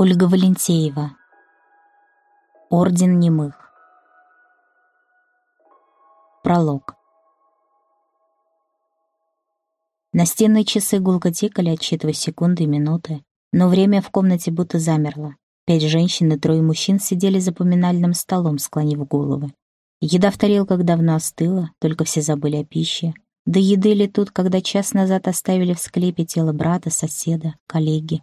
Ольга Валентеева. Орден немых. Пролог. Настенные часы гулко тикали, отсчитывая секунды и минуты, но время в комнате будто замерло. Пять женщин и трое мужчин сидели за поминальным столом, склонив головы. Еда в тарелках давно остыла, только все забыли о пище. Да еды ли тут, когда час назад оставили в склепе тело брата, соседа, коллеги?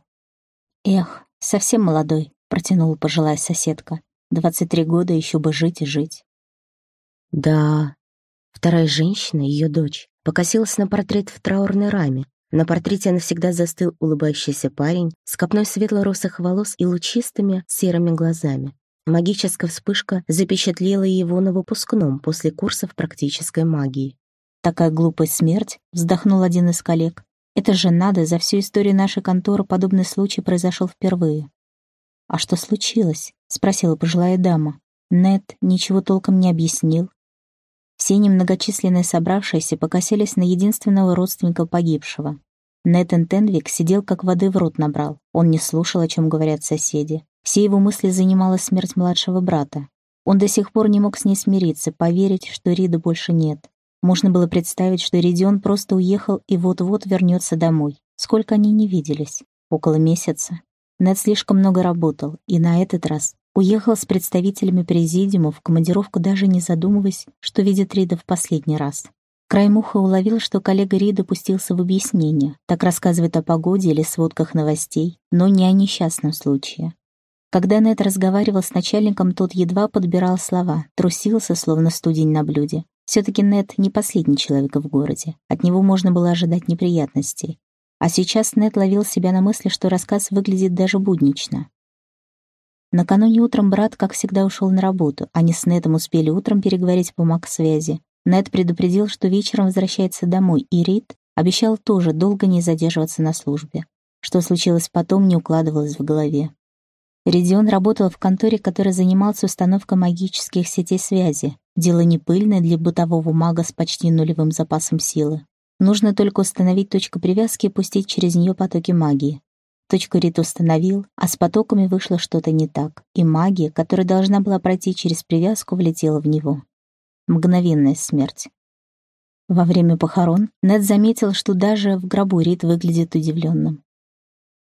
Эх, совсем молодой, протянула пожилая соседка. Двадцать три года еще бы жить и жить. Да, вторая женщина, ее дочь, покосилась на портрет в траурной раме, на портрете навсегда застыл улыбающийся парень с копной светло-русых волос и лучистыми серыми глазами. Магическая вспышка запечатлела его на выпускном после курсов практической магии. «Такая глупая смерть», — вздохнул один из коллег. «Это же надо, за всю историю нашей конторы подобный случай произошел впервые». «А что случилось?» — спросила пожилая дама. Нет ничего толком не объяснил. Все немногочисленные собравшиеся покосились на единственного родственника погибшего. Нэтан Тенвик сидел как воды в рот набрал. Он не слушал, о чем говорят соседи. Все его мысли занимала смерть младшего брата. Он до сих пор не мог с ней смириться, поверить, что Рида больше нет. Можно было представить, что Ридион просто уехал и вот-вот вернется домой. Сколько они не виделись? Около месяца. Нед слишком много работал, и на этот раз Уехал с представителями президиума в командировку, даже не задумываясь, что видит Рида в последний раз. Краем уха уловил, что коллега Рида пустился в объяснение. Так рассказывает о погоде или сводках новостей, но не о несчастном случае. Когда Нед разговаривал с начальником, тот едва подбирал слова, трусился, словно студень на блюде. Все-таки Нед не последний человек в городе. От него можно было ожидать неприятностей. А сейчас Нед ловил себя на мысли, что рассказ выглядит даже буднично. Накануне утром брат, как всегда, ушел на работу. Они с Нетом успели утром переговорить по маг-связи. Нет предупредил, что вечером возвращается домой, и Рид обещал тоже долго не задерживаться на службе. Что случилось потом, не укладывалось в голове. Редион работал в конторе, которая занималась установкой магических сетей связи. Дело не пыльное для бытового мага с почти нулевым запасом силы. Нужно только установить точку привязки и пустить через нее потоки магии. Точку Рит установил, а с потоками вышло что-то не так, и магия, которая должна была пройти через привязку, влетела в него. Мгновенная смерть. Во время похорон Нед заметил, что даже в гробу Рит выглядит удивленным.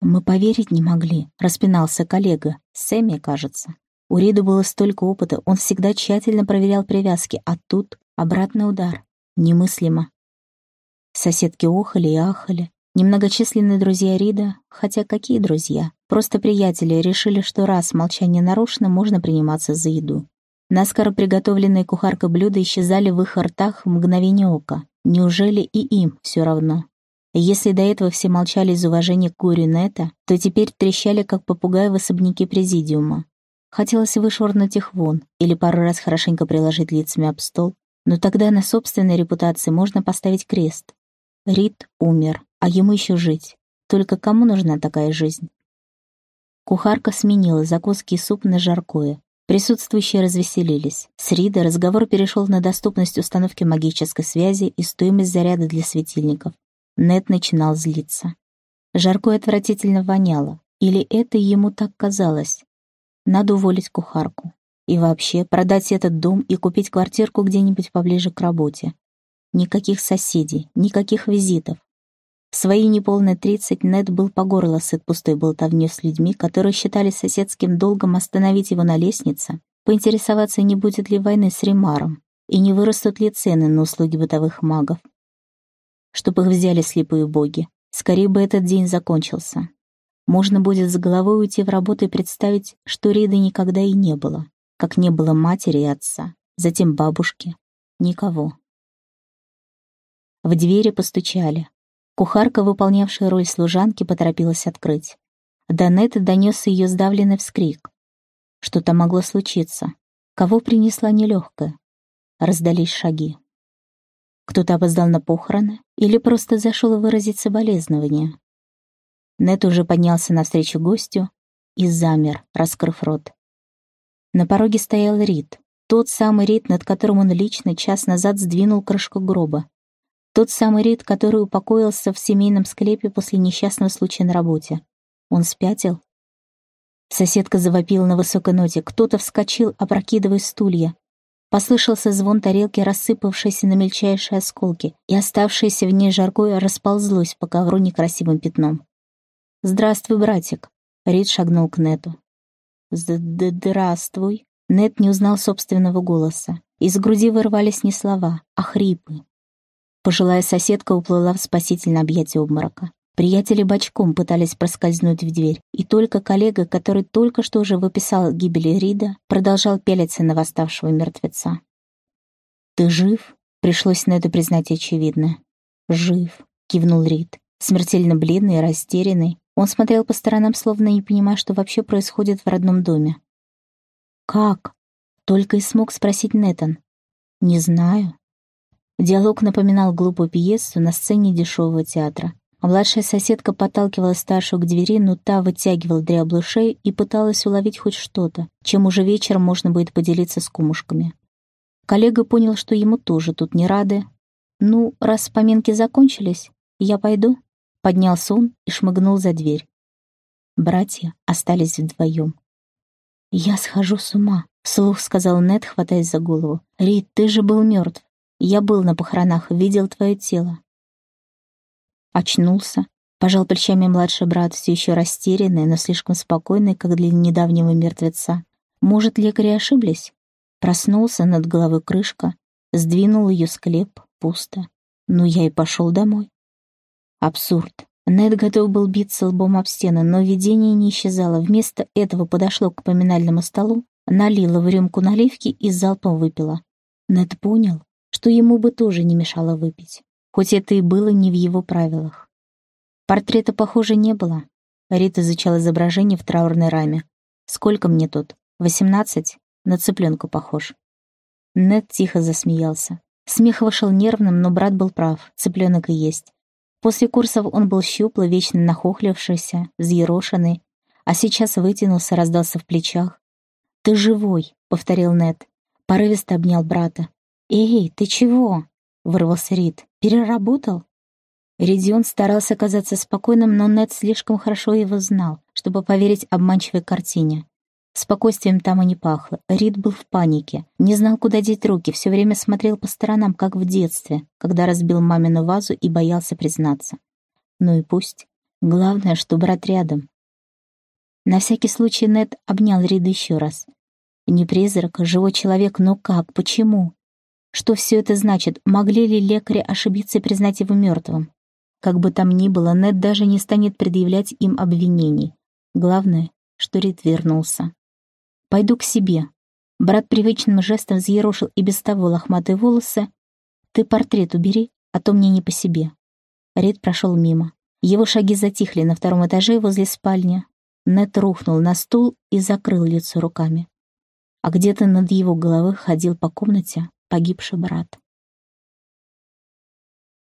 «Мы поверить не могли», — распинался коллега, Сэмми, кажется. У Рида было столько опыта, он всегда тщательно проверял привязки, а тут обратный удар. Немыслимо. Соседки охали и ахали, Немногочисленные друзья Рида, хотя какие друзья, просто приятели, решили, что раз молчание нарушено, можно приниматься за еду. Наскоро приготовленные кухаркой блюда исчезали в их ртах в мгновение ока. Неужели и им все равно? Если до этого все молчали из уважения к Гурю Нета, то теперь трещали, как попугаи в особняке президиума. Хотелось вышвырнуть их вон или пару раз хорошенько приложить лицами об стол, но тогда на собственной репутации можно поставить крест. Рид умер, а ему еще жить. Только кому нужна такая жизнь? Кухарка сменила закуски и суп на жаркое. Присутствующие развеселились. С Рида разговор перешел на доступность установки магической связи и стоимость заряда для светильников. Нет начинал злиться. Жаркое отвратительно воняло. Или это ему так казалось? Надо уволить кухарку. И вообще продать этот дом и купить квартирку где-нибудь поближе к работе. Никаких соседей, никаких визитов. В свои неполные тридцать Нед был по горло сыт пустой болтовнёй с людьми, которые считали соседским долгом остановить его на лестнице, поинтересоваться, не будет ли войны с Римаром, и не вырастут ли цены на услуги бытовых магов. Чтоб их взяли слепые боги. Скорее бы этот день закончился. Можно будет с головой уйти в работу и представить, что Риды никогда и не было, как не было матери и отца, затем бабушки. Никого. В двери постучали. Кухарка, выполнявшая роль служанки, поторопилась открыть. До Неты донесся ее сдавленный вскрик. Что-то могло случиться. Кого принесла нелегкая? Раздались шаги. Кто-то опоздал на похороны или просто зашел выразить соболезнования. Нет уже поднялся навстречу гостю и замер, раскрыв рот. На пороге стоял Рид, тот самый Рид, над которым он лично час назад сдвинул крышку гроба. Тот самый Рид, который упокоился в семейном склепе после несчастного случая на работе. Он спятил? Соседка завопила на высокой ноте. Кто-то вскочил, опрокидывая стулья. Послышался звон тарелки, рассыпавшейся на мельчайшие осколки, и оставшееся в ней жаркое расползлось по ковру некрасивым пятном. «Здравствуй, братик!» Рид шагнул к Нету. «Здравствуй!» Нет не узнал собственного голоса. Из груди вырвались не слова, а хрипы. Пожилая соседка уплыла в спасительное объятие обморока. Приятели бочком пытались проскользнуть в дверь, и только коллега, который только что уже выписал гибели Рида, продолжал пялиться на восставшего мертвеца. «Ты жив?» — пришлось на это признать очевидно. «Жив», — кивнул Рид. Смертельно бледный и растерянный, он смотрел по сторонам, словно не понимая, что вообще происходит в родном доме. «Как?» — только и смог спросить Нетан. «Не знаю». Диалог напоминал глупую пьесу на сцене дешевого театра. А младшая соседка подталкивала старшую к двери, но та вытягивала дряблую шею и пыталась уловить хоть что-то, чем уже вечером можно будет поделиться с кумушками. Коллега понял, что ему тоже тут не рады. «Ну, раз поминки закончились, я пойду», — поднялся он и шмыгнул за дверь. Братья остались вдвоем. «Я схожу с ума», — вслух сказал Нед, хватаясь за голову. «Рид, ты же был мертв. Я был на похоронах, видел твое тело. Очнулся. Пожал плечами младший брат, все еще растерянный, но слишком спокойный, как для недавнего мертвеца. Может, лекари ошиблись? Проснулся над головой крышка, сдвинул ее склеп, пусто. Ну, я и пошел домой. Абсурд. Нед готов был биться лбом об стену, но видение не исчезало. Вместо этого подошло к поминальному столу, налило в рюмку наливки и залпом выпила. Нед понял, что ему бы тоже не мешало выпить хоть это и было не в его правилах. Портрета, похоже, не было. Рит изучал изображение в траурной раме. «Сколько мне тут? Восемнадцать? На цыпленку похож». Нед тихо засмеялся. Смех вышел нервным, но брат был прав, цыпленок и есть. После курсов он был щуплый, вечно нахохлившийся, взъерошенный, а сейчас вытянулся, раздался в плечах. «Ты живой», — повторил Нед. Порывисто обнял брата. «Эй, ты чего?» — вырвался Рид. «Переработал?» Ридион старался казаться спокойным, но Нед слишком хорошо его знал, чтобы поверить обманчивой картине. Спокойствием там и не пахло. Рид был в панике, не знал, куда деть руки, все время смотрел по сторонам, как в детстве, когда разбил мамину вазу и боялся признаться. Ну и пусть. Главное, что брат рядом. На всякий случай Нед обнял Рида еще раз. Не призрак, живой человек, но как, почему? Что все это значит? Могли ли лекари ошибиться и признать его мертвым? Как бы там ни было, Нед даже не станет предъявлять им обвинений. Главное, что Рид вернулся. «Пойду к себе». Брат привычным жестом взъерошил и без того лохматые волосы. «Ты портрет убери, а то мне не по себе». Рид прошел мимо. Его шаги затихли на втором этаже возле спальни. Нед рухнул на стул и закрыл лицо руками. А где-то над его головой ходил по комнате погибший брат.